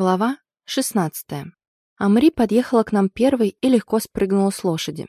Глава 16. Амри подъехала к нам первой и легко спрыгнула с лошади.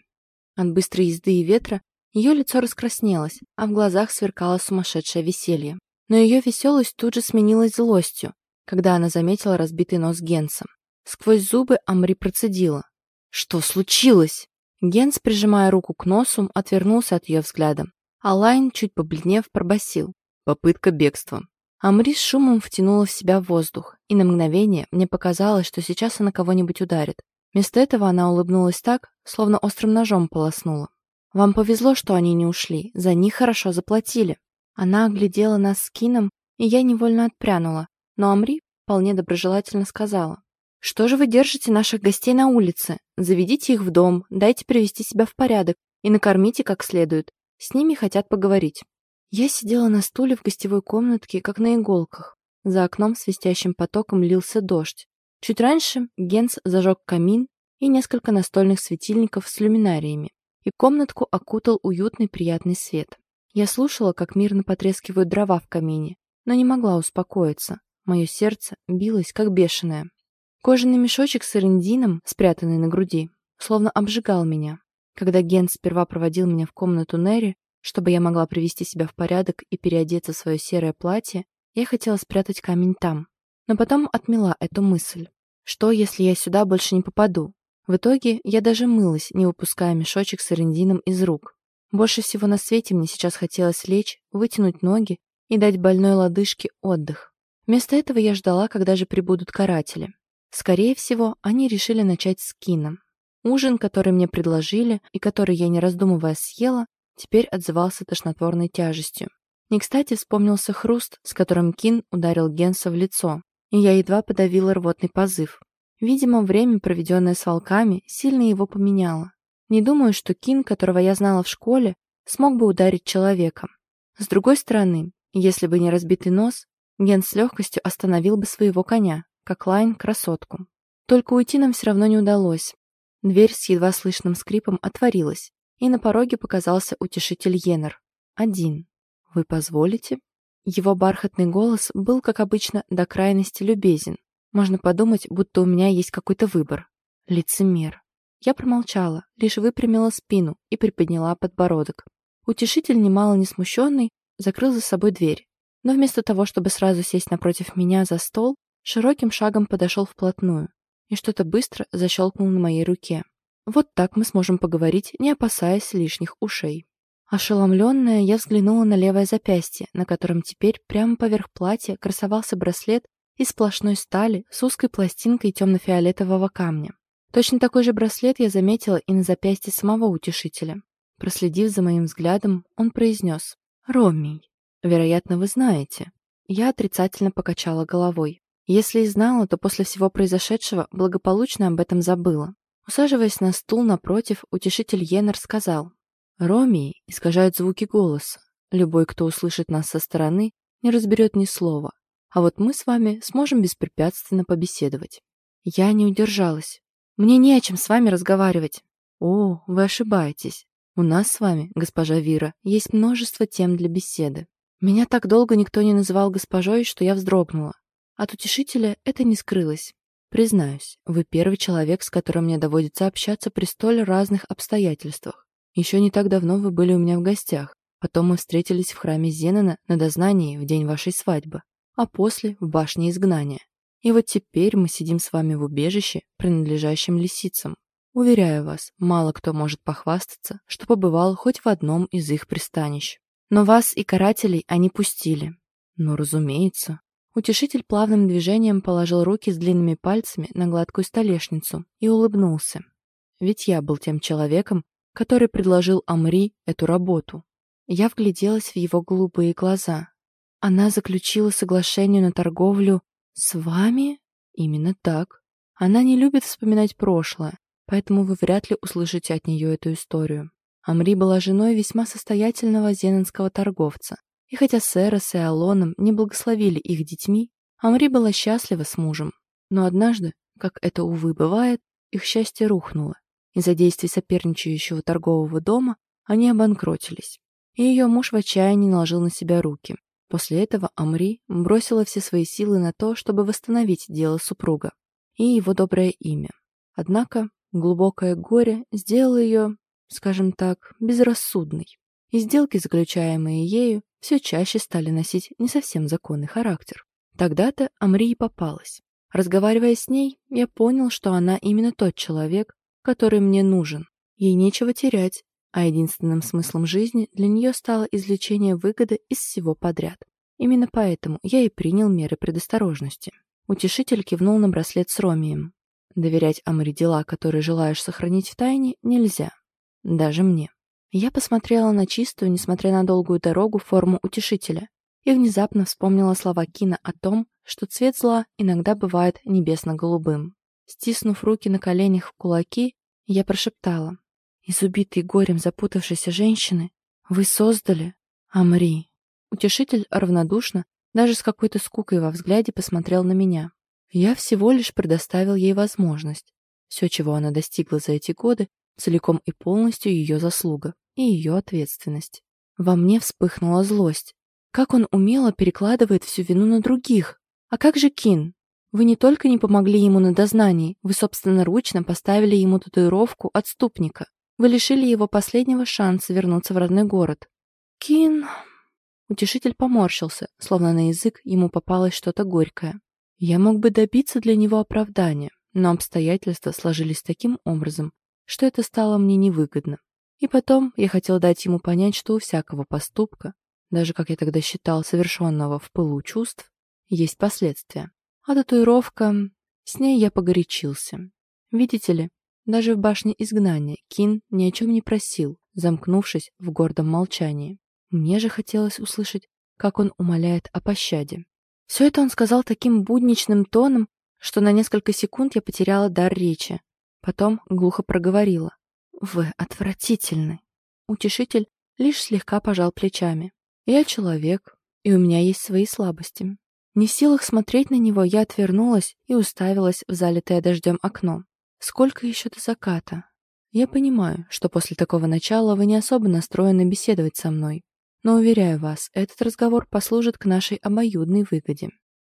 От быстрой езды и ветра ее лицо раскраснелось, а в глазах сверкало сумасшедшее веселье. Но ее веселость тут же сменилась злостью, когда она заметила разбитый нос Генса. Сквозь зубы Амри процедила. «Что случилось?» Генс, прижимая руку к носу, отвернулся от ее взгляда. А Лайн, чуть побледнев, пробасил. «Попытка бегства». Амри с шумом втянула в себя воздух, и на мгновение мне показалось, что сейчас она кого-нибудь ударит. Вместо этого она улыбнулась так, словно острым ножом полоснула. «Вам повезло, что они не ушли, за них хорошо заплатили». Она оглядела нас с Кином, и я невольно отпрянула, но Амри вполне доброжелательно сказала. «Что же вы держите наших гостей на улице? Заведите их в дом, дайте привести себя в порядок и накормите как следует. С ними хотят поговорить». Я сидела на стуле в гостевой комнатке, как на иголках. За окном свистящим потоком лился дождь. Чуть раньше Генс зажег камин и несколько настольных светильников с люминариями, и комнатку окутал уютный приятный свет. Я слушала, как мирно потрескивают дрова в камине, но не могла успокоиться. Мое сердце билось, как бешеное. Кожаный мешочек с эрендином, спрятанный на груди, словно обжигал меня. Когда Генс сперва проводил меня в комнату Нерри, чтобы я могла привести себя в порядок и переодеться в свое серое платье, я хотела спрятать камень там. Но потом отмела эту мысль. Что, если я сюда больше не попаду? В итоге я даже мылась, не выпуская мешочек с арендином из рук. Больше всего на свете мне сейчас хотелось лечь, вытянуть ноги и дать больной лодыжке отдых. Вместо этого я ждала, когда же прибудут каратели. Скорее всего, они решили начать с кином. Ужин, который мне предложили и который я, не раздумывая, съела, теперь отзывался тошнотворной тяжестью. Не кстати вспомнился хруст, с которым Кин ударил Генса в лицо, и я едва подавила рвотный позыв. Видимо, время, проведенное с волками, сильно его поменяло. Не думаю, что Кин, которого я знала в школе, смог бы ударить человека. С другой стороны, если бы не разбитый нос, Ген с легкостью остановил бы своего коня, как Лайн красотку. Только уйти нам все равно не удалось. Дверь с едва слышным скрипом отворилась, и на пороге показался утешитель Йеннер. Один. «Вы позволите?» Его бархатный голос был, как обычно, до крайности любезен. Можно подумать, будто у меня есть какой-то выбор. Лицемер. Я промолчала, лишь выпрямила спину и приподняла подбородок. Утешитель, немало не смущенный, закрыл за собой дверь. Но вместо того, чтобы сразу сесть напротив меня за стол, широким шагом подошел вплотную и что-то быстро защелкнул на моей руке. Вот так мы сможем поговорить, не опасаясь лишних ушей. Ошеломленная, я взглянула на левое запястье, на котором теперь прямо поверх платья красовался браслет из сплошной стали с узкой пластинкой темно-фиолетового камня. Точно такой же браслет я заметила и на запястье самого утешителя. Проследив за моим взглядом, он произнес «Ромий, вероятно, вы знаете». Я отрицательно покачала головой. Если и знала, то после всего произошедшего благополучно об этом забыла. Усаживаясь на стул напротив, утешитель Йеннер сказал, «Ромии искажают звуки голоса. Любой, кто услышит нас со стороны, не разберет ни слова. А вот мы с вами сможем беспрепятственно побеседовать». Я не удержалась. «Мне не о чем с вами разговаривать». «О, вы ошибаетесь. У нас с вами, госпожа Вира, есть множество тем для беседы. Меня так долго никто не называл госпожой, что я вздрогнула. От утешителя это не скрылось. Признаюсь, вы первый человек, с которым мне доводится общаться при столь разных обстоятельствах. Еще не так давно вы были у меня в гостях. Потом мы встретились в храме Зенона на дознании в день вашей свадьбы, а после в башне изгнания. И вот теперь мы сидим с вами в убежище, принадлежащем лисицам. Уверяю вас, мало кто может похвастаться, что побывал хоть в одном из их пристанищ. Но вас и карателей они пустили. Ну, разумеется, Утешитель плавным движением положил руки с длинными пальцами на гладкую столешницу и улыбнулся. Ведь я был тем человеком, который предложил Амри эту работу. Я вгляделась в его голубые глаза. Она заключила соглашение на торговлю с вами? Именно так. Она не любит вспоминать прошлое, поэтому вы вряд ли услышите от нее эту историю. Амри была женой весьма состоятельного зенонского торговца, и хотя Серос и Алоном не благословили их детьми, Амри была счастлива с мужем. Но однажды, как это, увы, бывает, их счастье рухнуло. Из-за действий соперничающего торгового дома они обанкротились. И ее муж в отчаянии наложил на себя руки. После этого Амри бросила все свои силы на то, чтобы восстановить дело супруга и его доброе имя. Однако глубокое горе сделало ее, скажем так, безрассудной. И сделки, заключаемые ею, все чаще стали носить не совсем законный характер. Тогда-то Амри попалась. Разговаривая с ней, я понял, что она именно тот человек, который мне нужен. Ей нечего терять, а единственным смыслом жизни для нее стало извлечение выгоды из всего подряд. Именно поэтому я и принял меры предосторожности. Утешитель кивнул на браслет с ромием. Доверять Амри дела, которые желаешь сохранить в тайне, нельзя. Даже мне. Я посмотрела на чистую, несмотря на долгую дорогу, форму утешителя и внезапно вспомнила слова Кина о том, что цвет зла иногда бывает небесно-голубым. Стиснув руки на коленях в кулаки, я прошептала. «Из убитой горем запутавшейся женщины вы создали Амри». Утешитель равнодушно, даже с какой-то скукой во взгляде посмотрел на меня. Я всего лишь предоставил ей возможность. Все, чего она достигла за эти годы, целиком и полностью ее заслуга и ее ответственность. Во мне вспыхнула злость. Как он умело перекладывает всю вину на других. А как же Кин? Вы не только не помогли ему на дознании, вы собственноручно поставили ему татуировку отступника. Вы лишили его последнего шанса вернуться в родной город. Кин... Утешитель поморщился, словно на язык ему попалось что-то горькое. Я мог бы добиться для него оправдания, но обстоятельства сложились таким образом, что это стало мне невыгодно. И потом я хотел дать ему понять, что у всякого поступка, даже, как я тогда считал, совершенного в пылу чувств, есть последствия. А татуировка... С ней я погорячился. Видите ли, даже в башне изгнания Кин ни о чем не просил, замкнувшись в гордом молчании. Мне же хотелось услышать, как он умоляет о пощаде. Все это он сказал таким будничным тоном, что на несколько секунд я потеряла дар речи. Потом глухо проговорила. «Вы отвратительны». Утешитель лишь слегка пожал плечами. «Я человек, и у меня есть свои слабости. Не в силах смотреть на него, я отвернулась и уставилась в залитое дождем окно. Сколько еще до заката? Я понимаю, что после такого начала вы не особо настроены беседовать со мной. Но, уверяю вас, этот разговор послужит к нашей обоюдной выгоде.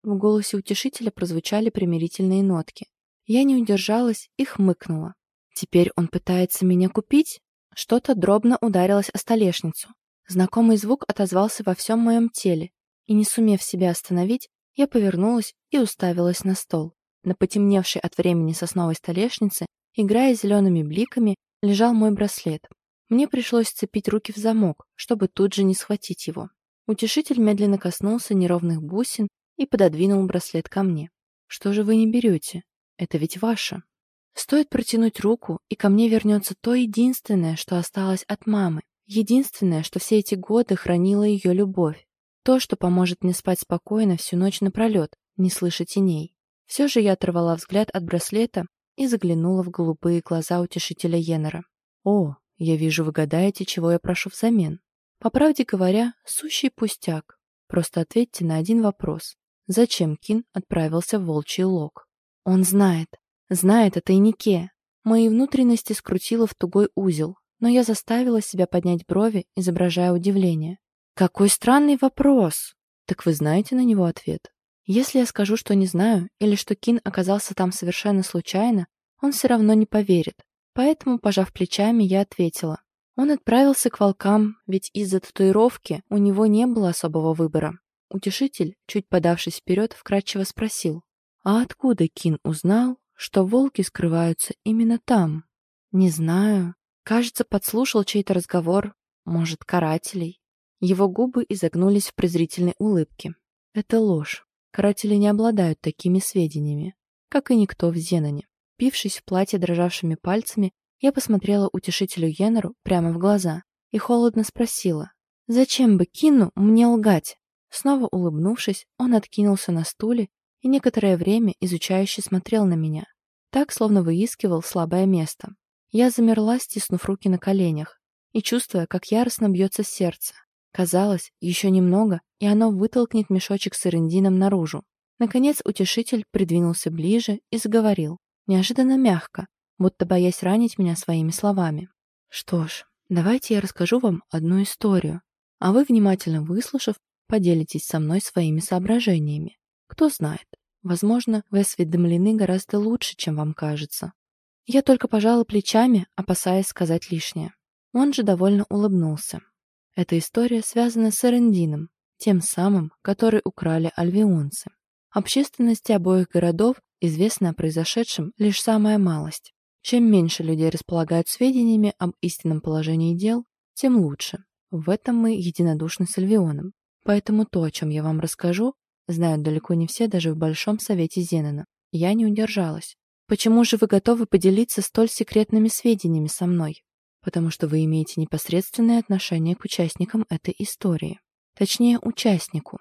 В голосе утешителя прозвучали примирительные нотки. Я не удержалась и хмыкнула. Теперь он пытается меня купить? Что-то дробно ударилось о столешницу. Знакомый звук отозвался во всем моем теле, и, не сумев себя остановить, я повернулась и уставилась на стол. На потемневшей от времени сосновой столешнице, играя зелеными бликами, лежал мой браслет. Мне пришлось сцепить руки в замок, чтобы тут же не схватить его. Утешитель медленно коснулся неровных бусин и пододвинул браслет ко мне. «Что же вы не берете? Это ведь ваше». Стоит протянуть руку, и ко мне вернется то единственное, что осталось от мамы. Единственное, что все эти годы хранило ее любовь. То, что поможет мне спать спокойно всю ночь напролет, не слыша теней. Все же я оторвала взгляд от браслета и заглянула в голубые глаза утешителя Йеннера. «О, я вижу, вы гадаете, чего я прошу взамен. По правде говоря, сущий пустяк. Просто ответьте на один вопрос. Зачем Кин отправился в волчий лог? Он знает. Знает о тайнике. Мои внутренности скрутило в тугой узел, но я заставила себя поднять брови, изображая удивление. Какой странный вопрос. Так вы знаете на него ответ? Если я скажу, что не знаю, или что Кин оказался там совершенно случайно, он все равно не поверит. Поэтому, пожав плечами, я ответила. Он отправился к волкам, ведь из-за татуировки у него не было особого выбора. Утешитель, чуть подавшись вперед, вкратчиво спросил. А откуда Кин узнал, что волки скрываются именно там? Не знаю. Кажется, подслушал чей-то разговор. Может, карателей. Его губы изогнулись в презрительной улыбке. Это ложь. Каратели не обладают такими сведениями, как и никто в Зеноне. Пившись в платье дрожавшими пальцами, я посмотрела утешителю Йеннеру прямо в глаза и холодно спросила, «Зачем бы Кину мне лгать?» Снова улыбнувшись, он откинулся на стуле и некоторое время изучающе смотрел на меня, так, словно выискивал слабое место. Я замерла, стиснув руки на коленях и чувствуя, как яростно бьется сердце. Казалось, еще немного, и оно вытолкнет мешочек с ирендином наружу. Наконец утешитель придвинулся ближе и заговорил, неожиданно мягко, будто боясь ранить меня своими словами. «Что ж, давайте я расскажу вам одну историю, а вы, внимательно выслушав, поделитесь со мной своими соображениями. Кто знает, возможно, вы осведомлены гораздо лучше, чем вам кажется. Я только пожала плечами, опасаясь сказать лишнее. Он же довольно улыбнулся. Эта история связана с Эрендином, тем самым, который украли альвионцы. Общественности обоих городов известно о произошедшем лишь самая малость. Чем меньше людей располагают сведениями об истинном положении дел, тем лучше. В этом мы единодушны с Альвионом. Поэтому то, о чем я вам расскажу, знают далеко не все даже в Большом Совете Зенена. Я не удержалась. Почему же вы готовы поделиться столь секретными сведениями со мной? Потому что вы имеете непосредственное отношение к участникам этой истории. Точнее, участнику.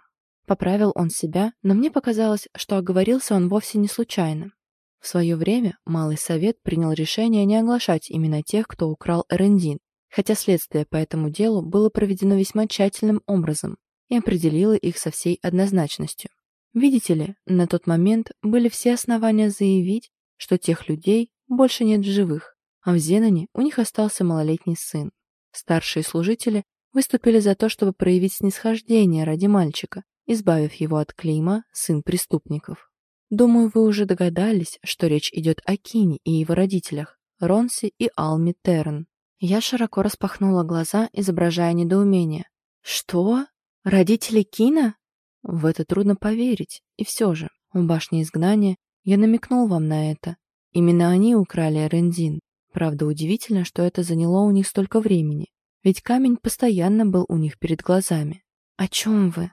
Поправил он себя, но мне показалось, что оговорился он вовсе не случайно. В свое время Малый Совет принял решение не оглашать именно тех, кто украл Эрендин, хотя следствие по этому делу было проведено весьма тщательным образом и определило их со всей однозначностью. Видите ли, на тот момент были все основания заявить, что тех людей больше нет в живых, а в Зеноне у них остался малолетний сын. Старшие служители выступили за то, чтобы проявить снисхождение ради мальчика, избавив его от клейма «сын преступников». Думаю, вы уже догадались, что речь идет о Кине и его родителях, Ронси и Алми Терн. Я широко распахнула глаза, изображая недоумение. «Что? Родители Кина?» В это трудно поверить, и все же, в башне изгнания я намекнул вам на это. Именно они украли Эрендин. Правда, удивительно, что это заняло у них столько времени. Ведь камень постоянно был у них перед глазами. О чем вы?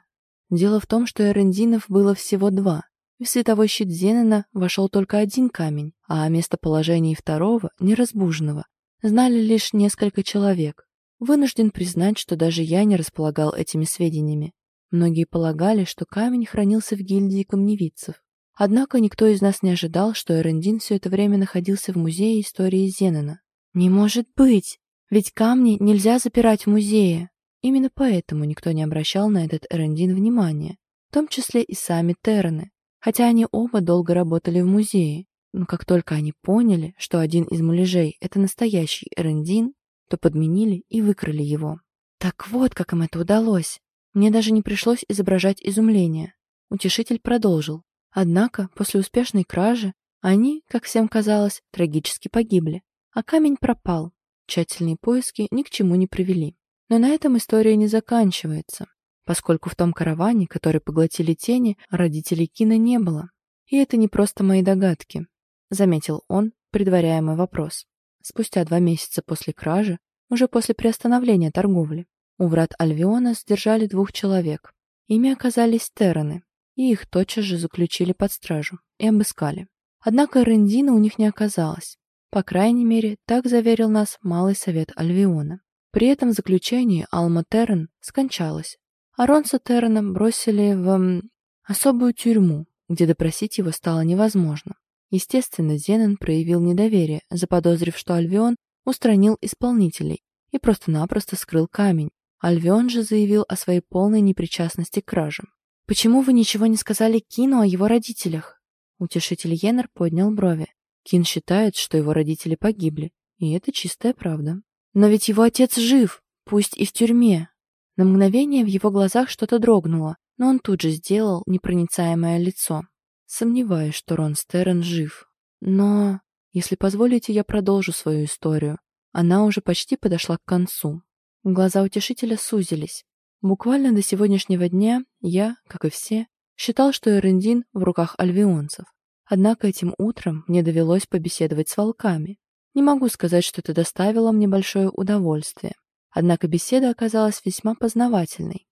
Дело в том, что Эрендинов было всего два. В световой щит Зенена вошел только один камень, а о местоположении второго, неразбуженного, знали лишь несколько человек. Вынужден признать, что даже я не располагал этими сведениями. Многие полагали, что камень хранился в гильдии камневицев. Однако никто из нас не ожидал, что Эрендин все это время находился в музее истории Зенена. «Не может быть! Ведь камни нельзя запирать в музее!» Именно поэтому никто не обращал на этот Эрендин внимания, в том числе и сами Терраны, хотя они оба долго работали в музее. Но как только они поняли, что один из муляжей — это настоящий Эрендин, то подменили и выкрали его. Так вот, как им это удалось. Мне даже не пришлось изображать изумление. Утешитель продолжил. Однако, после успешной кражи, они, как всем казалось, трагически погибли, а камень пропал. Тщательные поиски ни к чему не привели. Но на этом история не заканчивается, поскольку в том караване, который поглотили тени, родителей Кина не было. И это не просто мои догадки, заметил он, предваряя мой вопрос. Спустя два месяца после кражи, уже после приостановления торговли, у врат Альвиона сдержали двух человек. Ими оказались Терраны, и их тотчас же заключили под стражу и обыскали. Однако Рендина у них не оказалось. По крайней мере, так заверил нас Малый Совет Альвиона. При этом в заключении Алма Террен скончалась, а Ронса Террена бросили в особую тюрьму, где допросить его стало невозможно. Естественно, Зенен проявил недоверие, заподозрив, что Альвион устранил исполнителей и просто-напросто скрыл камень. Альвион же заявил о своей полной непричастности к кражам. «Почему вы ничего не сказали Кину о его родителях?» Утешитель Йеннер поднял брови. Кин считает, что его родители погибли, и это чистая правда. «Но ведь его отец жив, пусть и в тюрьме». На мгновение в его глазах что-то дрогнуло, но он тут же сделал непроницаемое лицо. Сомневаюсь, что Рон Стерн жив. Но, если позволите, я продолжу свою историю. Она уже почти подошла к концу. Глаза утешителя сузились. Буквально до сегодняшнего дня я, как и все, считал, что Эрендин в руках альвионцев. Однако этим утром мне довелось побеседовать с волками. Не могу сказать, что это доставило мне большое удовольствие. Однако беседа оказалась весьма познавательной.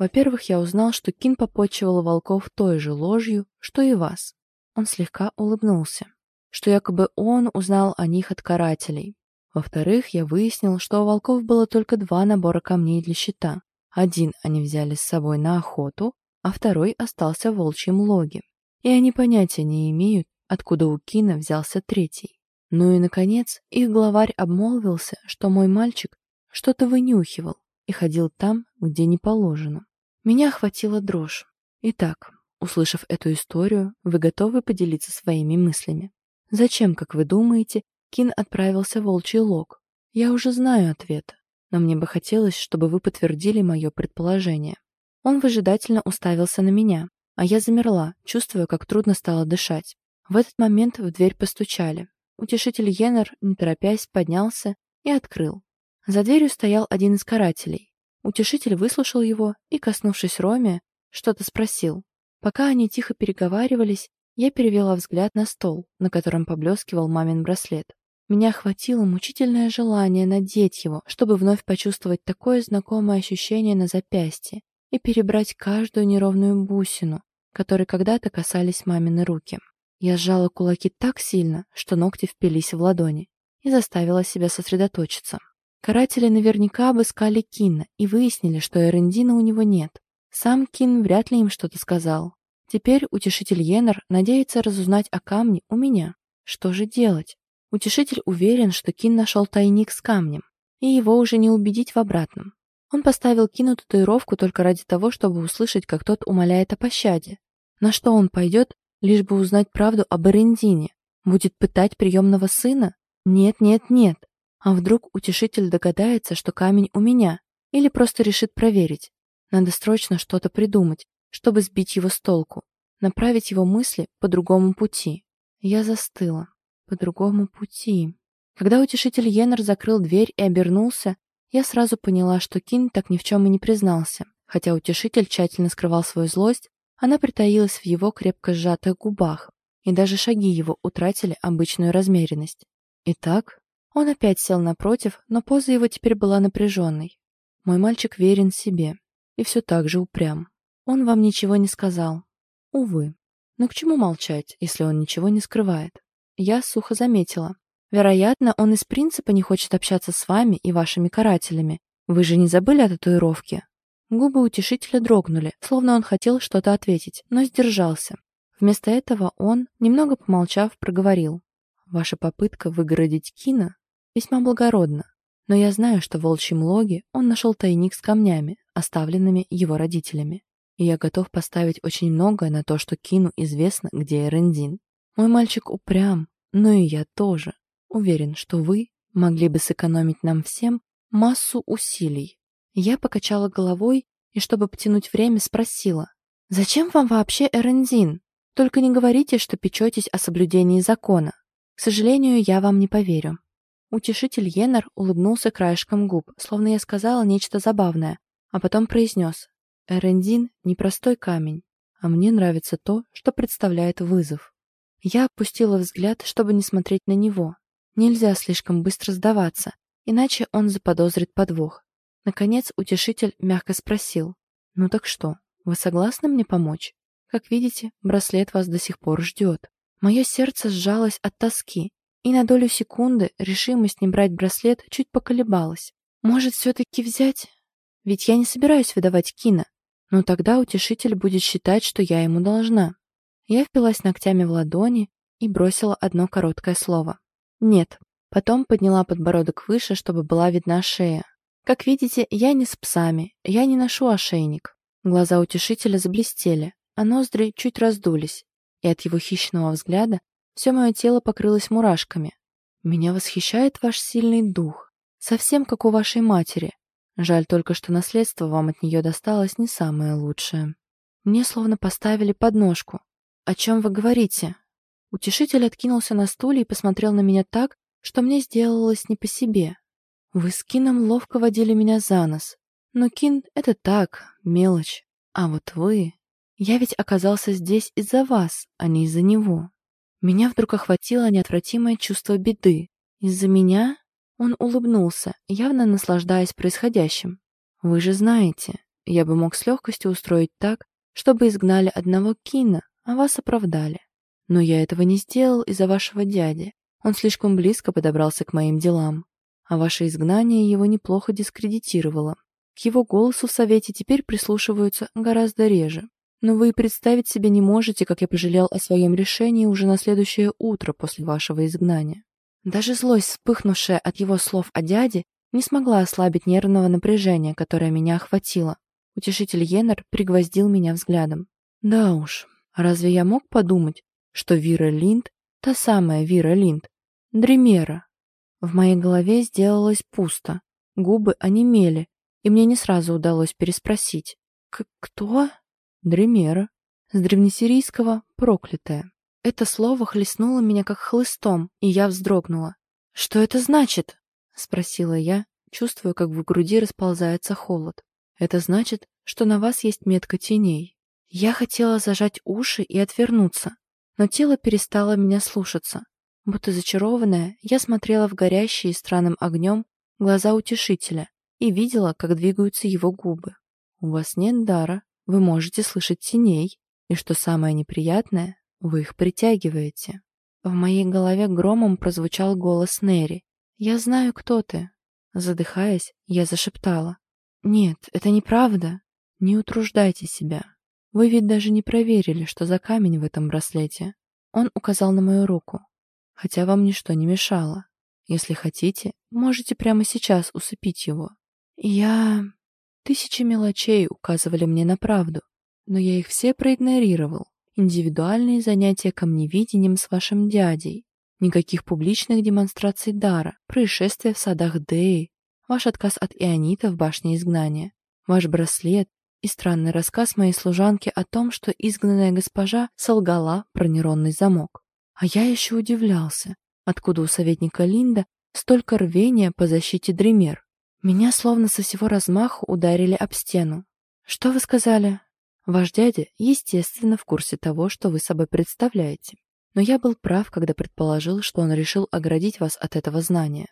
Во-первых, я узнал, что Кин попочивал волков той же ложью, что и вас. Он слегка улыбнулся. Что якобы он узнал о них от карателей. Во-вторых, я выяснил, что у волков было только два набора камней для щита. Один они взяли с собой на охоту, а второй остался в волчьем логе. И они понятия не имеют, откуда у Кина взялся третий. Ну и, наконец, их главарь обмолвился, что мой мальчик что-то вынюхивал и ходил там, где не положено. Меня охватила дрожь. Итак, услышав эту историю, вы готовы поделиться своими мыслями? Зачем, как вы думаете, Кин отправился в волчий лог? Я уже знаю ответ, но мне бы хотелось, чтобы вы подтвердили мое предположение. Он выжидательно уставился на меня, а я замерла, чувствуя, как трудно стало дышать. В этот момент в дверь постучали. Утешитель Йеннер, не торопясь, поднялся и открыл. За дверью стоял один из карателей. Утешитель выслушал его и, коснувшись Роме, что-то спросил. Пока они тихо переговаривались, я перевела взгляд на стол, на котором поблескивал мамин браслет. Меня охватило мучительное желание надеть его, чтобы вновь почувствовать такое знакомое ощущение на запястье и перебрать каждую неровную бусину, которой когда-то касались мамины руки. Я сжала кулаки так сильно, что ногти впились в ладони, и заставила себя сосредоточиться. Каратели наверняка обыскали Кина и выяснили, что Эрендина у него нет. Сам Кин вряд ли им что-то сказал. Теперь утешитель Йеннер надеется разузнать о камне у меня. Что же делать? Утешитель уверен, что Кин нашел тайник с камнем, и его уже не убедить в обратном. Он поставил Кину татуировку только ради того, чтобы услышать, как тот умоляет о пощаде. На что он пойдет, лишь бы узнать правду об Эрендине? Будет пытать приемного сына? Нет, нет, нет. А вдруг утешитель догадается, что камень у меня? Или просто решит проверить? Надо срочно что-то придумать, чтобы сбить его с толку, направить его мысли по другому пути. Я застыла. По другому пути. Когда утешитель Йеннер закрыл дверь и обернулся, я сразу поняла, что Кин так ни в чем и не признался. Хотя утешитель тщательно скрывал свою злость, она притаилась в его крепко сжатых губах, и даже шаги его утратили обычную размеренность. Итак, он опять сел напротив, но поза его теперь была напряженной. Мой мальчик верен себе, и все так же упрям. Он вам ничего не сказал. Увы. Но к чему молчать, если он ничего не скрывает? Я сухо заметила. Вероятно, он из принципа не хочет общаться с вами и вашими карателями. Вы же не забыли о татуировке? Губы утешителя дрогнули, словно он хотел что-то ответить, но сдержался. Вместо этого он, немного помолчав, проговорил. Ваша попытка выгородить Кина весьма благородна, но я знаю, что в волчьем логе он нашел тайник с камнями, оставленными его родителями. И я готов поставить очень многое на то, что Кину известно, где Эрендин. Мой мальчик упрям, но и я тоже. Уверен, что вы могли бы сэкономить нам всем массу усилий. Я покачала головой и, чтобы потянуть время, спросила. «Зачем вам вообще Эрендин? Только не говорите, что печетесь о соблюдении закона. К сожалению, я вам не поверю». Утешитель Йеннер улыбнулся краешком губ, словно я сказала нечто забавное, а потом произнес «Эрендин — непростой камень, а мне нравится то, что представляет вызов». Я опустила взгляд, чтобы не смотреть на него. Нельзя слишком быстро сдаваться, иначе он заподозрит подвох. Наконец утешитель мягко спросил «Ну так что, вы согласны мне помочь? Как видите, браслет вас до сих пор ждет». Мое сердце сжалось от тоски, и на долю секунды решимость не брать браслет чуть поколебалась. Может, все-таки взять? Ведь я не собираюсь выдавать Кина. Но тогда утешитель будет считать, что я ему должна. Я впилась ногтями в ладони и бросила одно короткое слово. «Нет». Потом подняла подбородок выше, чтобы была видна шея. Как видите, я не с псами, я не ношу ошейник. Глаза утешителя заблестели, а ноздри чуть раздулись, и от его хищного взгляда все мое тело покрылось мурашками. Меня восхищает ваш сильный дух, совсем как у вашей матери. Жаль только, что наследство вам от нее досталось не самое лучшее. Мне словно поставили подножку. О чем вы говорите? Утешитель откинулся на стуле и посмотрел на меня так, что мне сделалось не по себе. Вы с Кином ловко водили меня за нос. Но Кин — это так, мелочь. А вот вы... Я ведь оказался здесь из-за вас, а не из-за него. Меня вдруг охватило неотвратимое чувство беды. Из-за меня он улыбнулся, явно наслаждаясь происходящим. «Вы же знаете, я бы мог с легкостью устроить так, чтобы изгнали одного Кина, а вас оправдали. Но я этого не сделал из-за вашего дяди. Он слишком близко подобрался к моим делам. А ваше изгнание его неплохо дискредитировало. К его голосу в Совете теперь прислушиваются гораздо реже. Но вы и представить себе не можете, как я пожалел о своем решении уже на следующее утро после вашего изгнания. Даже злость, вспыхнувшая от его слов о дяде, не смогла ослабить нервного напряжения, которое меня охватило. Утешитель Йеннер пригвоздил меня взглядом. Да уж, разве я мог подумать, что Вира Линд, та самая Вира Линд, Дремера? В моей голове сделалось пусто, губы онемели, и мне не сразу удалось переспросить. «Кто?» «Дремера. С древнесирийского «проклятая». Это слово хлестнуло меня как хлыстом, и я вздрогнула. «Что это значит?» — спросила я, чувствуя, как в груди расползается холод. «Это значит, что на вас есть метка теней». Я хотела зажать уши и отвернуться, но тело перестало меня слушаться. Будто зачарованная, я смотрела в горящие странным огнем глаза утешителя и видела, как двигаются его губы. «У вас нет дара, вы можете слышать теней, и, что самое неприятное, вы их притягиваете». В моей голове громом прозвучал голос Нери. «Я знаю, кто ты». Задыхаясь, я зашептала. «Нет, это неправда. Не утруждайте себя. Вы ведь даже не проверили, что за камень в этом браслете». Он указал на мою руку. «Хотя вам ничто не мешало. Если хотите, можете прямо сейчас усыпить его». «Я...» Тысячи мелочей указывали мне на правду, но я их все проигнорировал. Индивидуальные занятия камневидением с вашим дядей, никаких публичных демонстраций дара, происшествия в садах Деи, ваш отказ от Ионита в башне изгнания, ваш браслет и странный рассказ моей служанки о том, что изгнанная госпожа солгала про нейронный замок. А я еще удивлялся, откуда у советника Линда столько рвения по защите Дремер. Меня словно со всего размаху ударили об стену. «Что вы сказали?» «Ваш дядя, естественно, в курсе того, что вы собой представляете. Но я был прав, когда предположил, что он решил оградить вас от этого знания».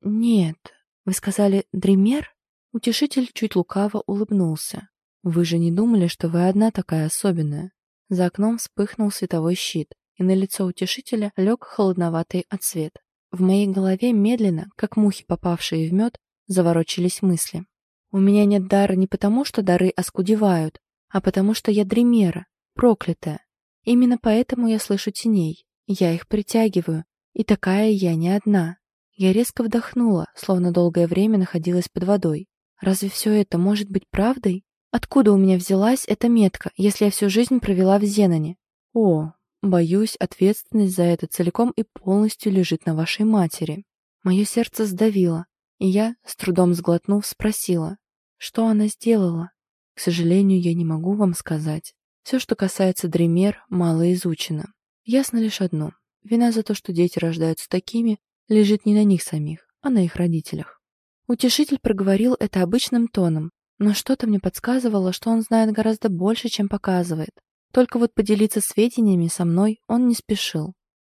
«Нет», «Вы сказали «дремер»?» Утешитель чуть лукаво улыбнулся. «Вы же не думали, что вы одна такая особенная?» За окном вспыхнул световой щит, и на лицо утешителя лег холодноватый отсвет. В моей голове медленно, как мухи, попавшие в мед, заворочились мысли. «У меня нет дара не потому, что дары оскудевают, а потому что я дремера, проклятая. Именно поэтому я слышу теней, я их притягиваю, и такая я не одна. Я резко вдохнула, словно долгое время находилась под водой. Разве все это может быть правдой? Откуда у меня взялась эта метка, если я всю жизнь провела в Зеноне? О, боюсь, ответственность за это целиком и полностью лежит на вашей матери. Мое сердце сдавило, и я, с трудом сглотнув, спросила, что она сделала. К сожалению, я не могу вам сказать. Все, что касается Дремер, мало изучено. Ясно лишь одно. Вина за то, что дети рождаются такими, лежит не на них самих, а на их родителях. Утешитель проговорил это обычным тоном, но что-то мне подсказывало, что он знает гораздо больше, чем показывает. Только вот поделиться сведениями со мной он не спешил.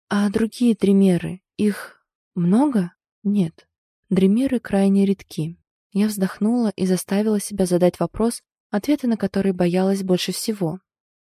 А другие дремеры, их много? Нет. Дремеры крайне редки. Я вздохнула и заставила себя задать вопрос, ответы на который боялась больше всего.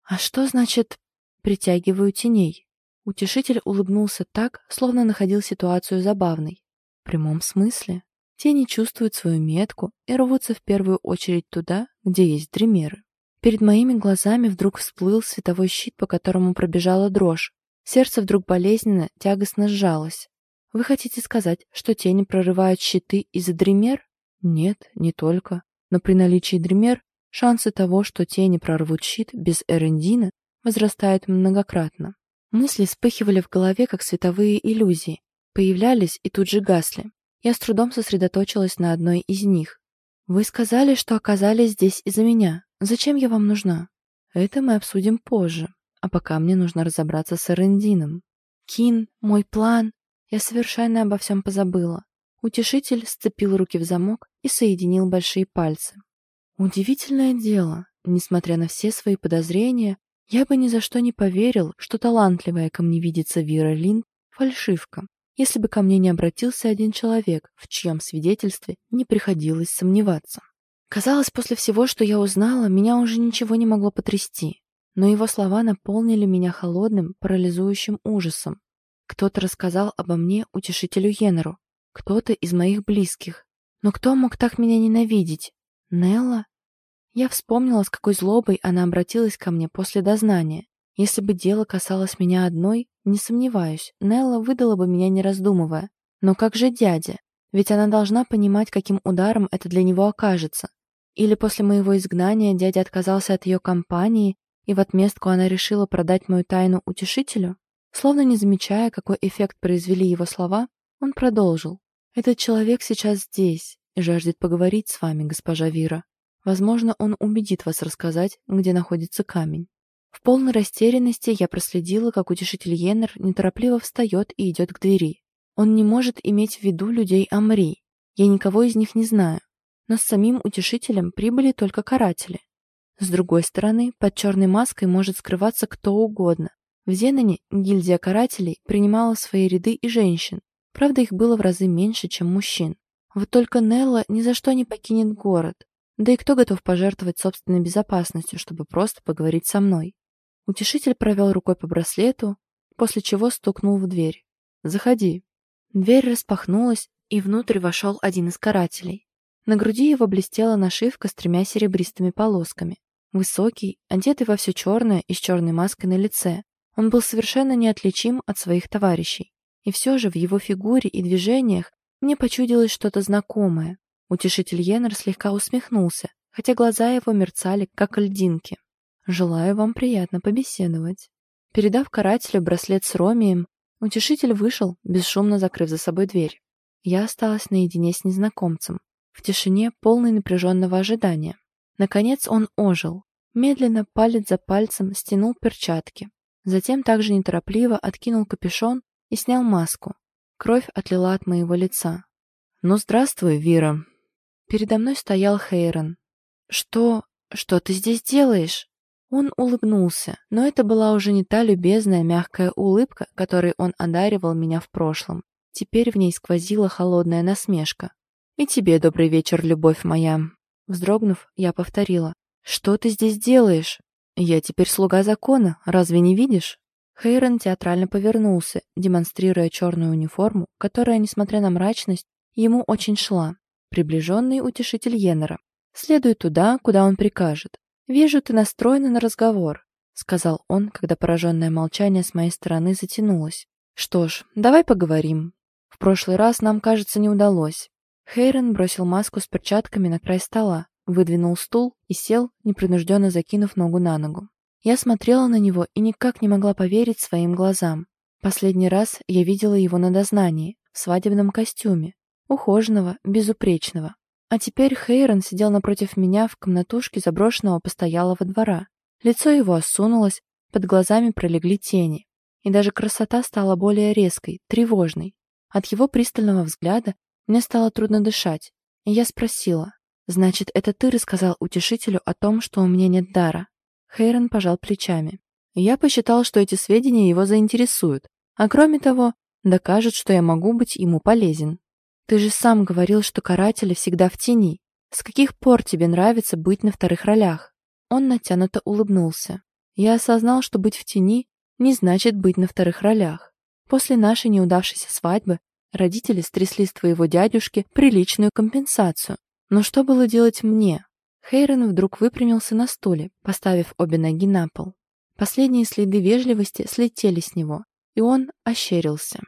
А что значит «притягиваю теней»? Утешитель улыбнулся так, словно находил ситуацию забавной. В прямом смысле. Тени чувствуют свою метку и рвутся в первую очередь туда, где есть дремеры. Перед моими глазами вдруг всплыл световой щит, по которому пробежала дрожь. Сердце вдруг болезненно, тягостно сжалось. Вы хотите сказать, что тени прорывают щиты из-за дремер? Нет, не только. Но при наличии дремер шансы того, что тени прорвут щит без Эрендина, возрастают многократно. Мысли вспыхивали в голове, как световые иллюзии, появлялись и тут же гасли. Я с трудом сосредоточилась на одной из них. «Вы сказали, что оказались здесь из-за меня. Зачем я вам нужна?» «Это мы обсудим позже, а пока мне нужно разобраться с Эрендином». «Кин, мой план...» Я совершенно обо всем позабыла. Утешитель сцепил руки в замок и соединил большие пальцы. Удивительное дело, несмотря на все свои подозрения, я бы ни за что не поверил, что талантливая ко мне видится Вера Лин — фальшивка, если бы ко мне не обратился один человек, в чьем свидетельстве не приходилось сомневаться. Казалось, после всего, что я узнала, меня уже ничего не могло потрясти, но его слова наполнили меня холодным, парализующим ужасом. Кто-то рассказал обо мне утешителю Йенеру, кто-то из моих близких. Но кто мог так меня ненавидеть? Нелла? Я вспомнила, с какой злобой она обратилась ко мне после дознания. Если бы дело касалось меня одной, не сомневаюсь, Нелла выдала бы меня не раздумывая. Но как же дядя? Ведь она должна понимать, каким ударом это для него окажется. Или после моего изгнания дядя отказался от ее компании, и в отместку она решила продать мою тайну утешителю? Словно не замечая, какой эффект произвели его слова, он продолжил. «Этот человек сейчас здесь и жаждет поговорить с вами, госпожа Вира. Возможно, он убедит вас рассказать, где находится камень. В полной растерянности я проследила, как утешитель Йеннер неторопливо встает и идет к двери. Он не может иметь в виду людей Амри. Я никого из них не знаю. Но с самим утешителем прибыли только каратели. С другой стороны, под черной маской может скрываться кто угодно. В Зеноне гильдия карателей принимала в свои ряды и женщин. Правда, их было в разы меньше, чем мужчин. Вот только Нелла ни за что не покинет город. Да и кто готов пожертвовать собственной безопасностью, чтобы просто поговорить со мной? Утешитель провел рукой по браслету, после чего стукнул в дверь. «Заходи». Дверь распахнулась, и внутрь вошел один из карателей. На груди его блестела нашивка с тремя серебристыми полосками. Высокий, одетый во все черное и с черной маской на лице. Он был совершенно неотличим от своих товарищей. И все же в его фигуре и движениях мне почудилось что-то знакомое. Утешитель Йеннер слегка усмехнулся, хотя глаза его мерцали, как льдинки. «Желаю вам приятно побеседовать». Передав карателю браслет с ромием, утешитель вышел, бесшумно закрыв за собой дверь. Я осталась наедине с незнакомцем, в тишине полной напряженного ожидания. Наконец он ожил. Медленно, палец за пальцем, стянул перчатки. Затем также неторопливо откинул капюшон и снял маску. Кровь отлила от моего лица. «Ну, здравствуй, Вира». Передо мной стоял Хейрон. «Что... что ты здесь делаешь?» Он улыбнулся, но это была уже не та любезная, мягкая улыбка, которой он одаривал меня в прошлом. Теперь в ней сквозила холодная насмешка. «И тебе добрый вечер, любовь моя». Вздрогнув, я повторила. «Что ты здесь делаешь? Я теперь слуга закона, разве не видишь?» Хейрон театрально повернулся, демонстрируя черную униформу, которая, несмотря на мрачность, ему очень шла. Приближенный утешитель Йеннера. «Следуй туда, куда он прикажет. Вижу, ты настроена на разговор», — сказал он, когда пораженное молчание с моей стороны затянулось. «Что ж, давай поговорим. В прошлый раз нам, кажется, не удалось». Хейрон бросил маску с перчатками на край стола, выдвинул стул и сел, непринужденно закинув ногу на ногу. Я смотрела на него и никак не могла поверить своим глазам. Последний раз я видела его на дознании, в свадебном костюме, ухоженного, безупречного. А теперь Хейрон сидел напротив меня в комнатушке заброшенного постоялого двора. Лицо его осунулось, под глазами пролегли тени. И даже красота стала более резкой, тревожной. От его пристального взгляда мне стало трудно дышать, и я спросила, «Значит, это ты рассказал утешителю о том, что у меня нет дара?» Хейрон пожал плечами. Я посчитал, что эти сведения его заинтересуют, а кроме того, докажут, что я могу быть ему полезен. Ты же сам говорил, что каратели всегда в тени. С каких пор тебе нравится быть на вторых ролях? Он натянуто улыбнулся. Я осознал, что быть в тени не значит быть на вторых ролях. После нашей неудавшейся свадьбы родители стрясли с твоего дядюшки приличную компенсацию. Но что было делать мне? Хейрон вдруг выпрямился на стуле, поставив обе ноги на пол. Последние следы вежливости слетели с него, и он ощерился.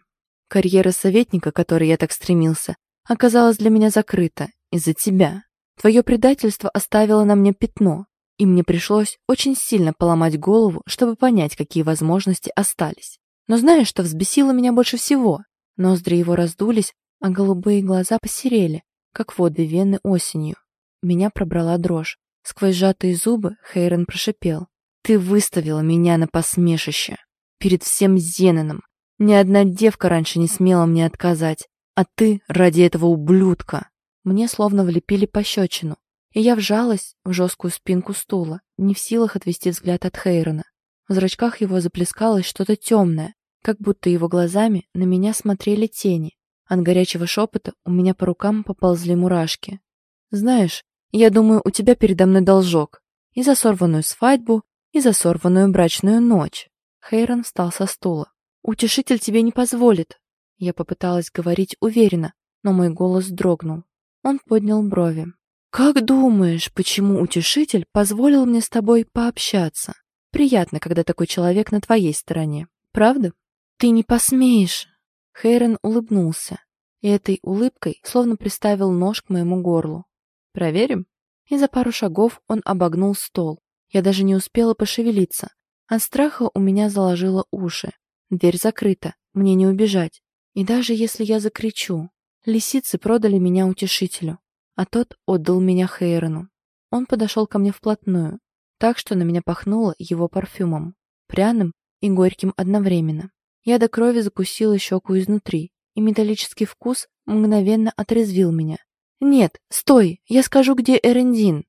Карьера советника, к которой я так стремился, оказалась для меня закрыта из-за тебя. Твое предательство оставило на мне пятно, и мне пришлось очень сильно поломать голову, чтобы понять, какие возможности остались. Но знаешь, что взбесило меня больше всего? Ноздри его раздулись, а голубые глаза посерели, как воды Вены осенью. Меня пробрала дрожь. Сквозь сжатые зубы Хейрон прошипел. «Ты выставила меня на посмешище. Перед всем Зенаном. Ни одна девка раньше не смела мне отказать. А ты ради этого ублюдка». Мне словно влепили пощечину. И я вжалась в жесткую спинку стула, не в силах отвести взгляд от Хейрона. В зрачках его заплескалось что-то темное, как будто его глазами на меня смотрели тени. От горячего шепота у меня по рукам поползли мурашки. «Знаешь, я думаю, у тебя передо мной должок. И за сорванную свадьбу, и за сорванную брачную ночь. Хейрон встал со стула. Утешитель тебе не позволит. Я попыталась говорить уверенно, но мой голос дрогнул. Он поднял брови. «Как думаешь, почему утешитель позволил мне с тобой пообщаться? Приятно, когда такой человек на твоей стороне. Правда? Ты не посмеешь!» Хейрон улыбнулся, и этой улыбкой словно приставил нож к моему горлу. Проверим?» И за пару шагов он обогнул стол. Я даже не успела пошевелиться. От страха у меня заложило уши. Дверь закрыта, мне не убежать. И даже если я закричу, лисицы продали меня утешителю, а тот отдал меня Хейрону. Он подошел ко мне вплотную, так что на меня пахнуло его парфюмом, пряным и горьким одновременно. Я до крови закусила щеку изнутри, и металлический вкус мгновенно отрезвил меня. «Нет, стой! Я скажу, где Эрендин!»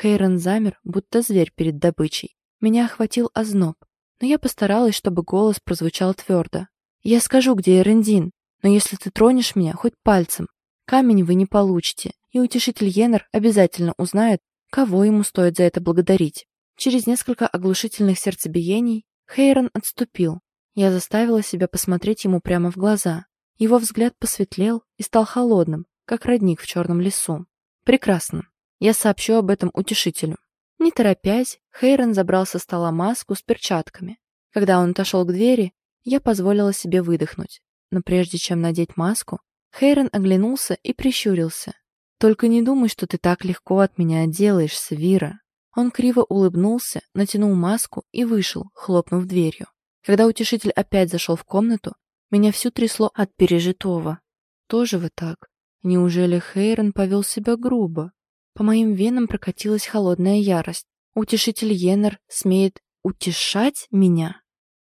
Хейрон замер, будто зверь перед добычей. Меня охватил озноб, но я постаралась, чтобы голос прозвучал твердо. «Я скажу, где Эрендин, но если ты тронешь меня хоть пальцем, камень вы не получите, и утешитель Йеннер обязательно узнает, кого ему стоит за это благодарить». Через несколько оглушительных сердцебиений Хейрон отступил. Я заставила себя посмотреть ему прямо в глаза. Его взгляд посветлел и стал холодным, как родник в черном лесу. Прекрасно. Я сообщу об этом утешителю. Не торопясь, Хейрон забрал со стола маску с перчатками. Когда он отошел к двери, я позволила себе выдохнуть. Но прежде чем надеть маску, Хейрон оглянулся и прищурился. «Только не думай, что ты так легко от меня отделаешься, Вира». Он криво улыбнулся, натянул маску и вышел, хлопнув дверью. Когда утешитель опять зашел в комнату, меня всю трясло от пережитого. Тоже вы так? Неужели Хейрон повел себя грубо? По моим венам прокатилась холодная ярость. Утешитель Йеннер смеет утешать меня?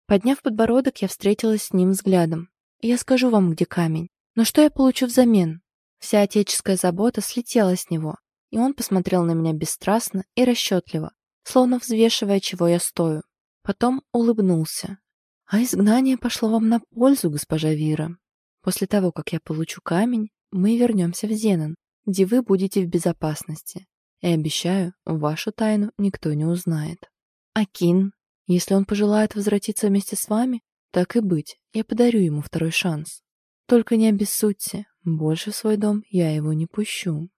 Подняв подбородок, я встретилась с ним взглядом. Я скажу вам, где камень. Но что я получу взамен? Вся отеческая забота слетела с него, и он посмотрел на меня бесстрастно и расчетливо, словно взвешивая, чего я стою. Потом улыбнулся. «А изгнание пошло вам на пользу, госпожа Вира. После того, как я получу камень, мы вернемся в Зенон, где вы будете в безопасности. И обещаю, вашу тайну никто не узнает. А Кин, если он пожелает возвратиться вместе с вами, так и быть, я подарю ему второй шанс. Только не обессудьте, больше в свой дом я его не пущу.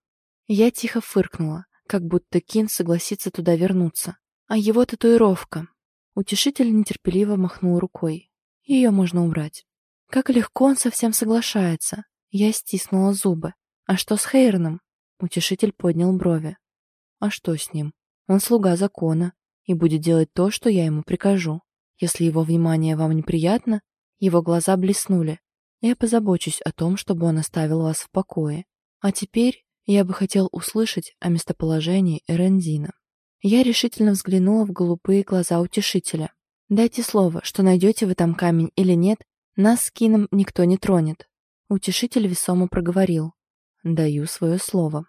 Я тихо фыркнула, как будто Кин согласится туда вернуться. А его татуировка. Утешитель нетерпеливо махнул рукой. Ее можно убрать. Как легко он совсем соглашается. Я стиснула зубы. А что с Хейроном? Утешитель поднял брови. А что с ним? Он слуга закона и будет делать то, что я ему прикажу. Если его внимание вам неприятно, его глаза блеснули. Я позабочусь о том, чтобы он оставил вас в покое. А теперь я бы хотел услышать о местоположении Эрендина. Я решительно взглянула в голубые глаза утешителя. Дайте слово, что найдете вы там камень или нет, нас с Кином никто не тронет. Утешитель весомо проговорил. Даю свое слово.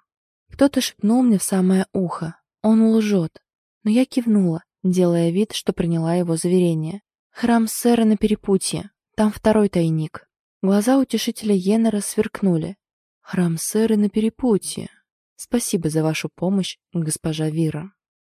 Кто-то шепнул мне в самое ухо. Он лжет. Но я кивнула, делая вид, что приняла его заверение. Храм сэра на перепутье. Там второй тайник. Глаза утешителя Йеннера сверкнули. Храм Сэры на перепутье. Спасибо за вашу помощь, госпожа Вира.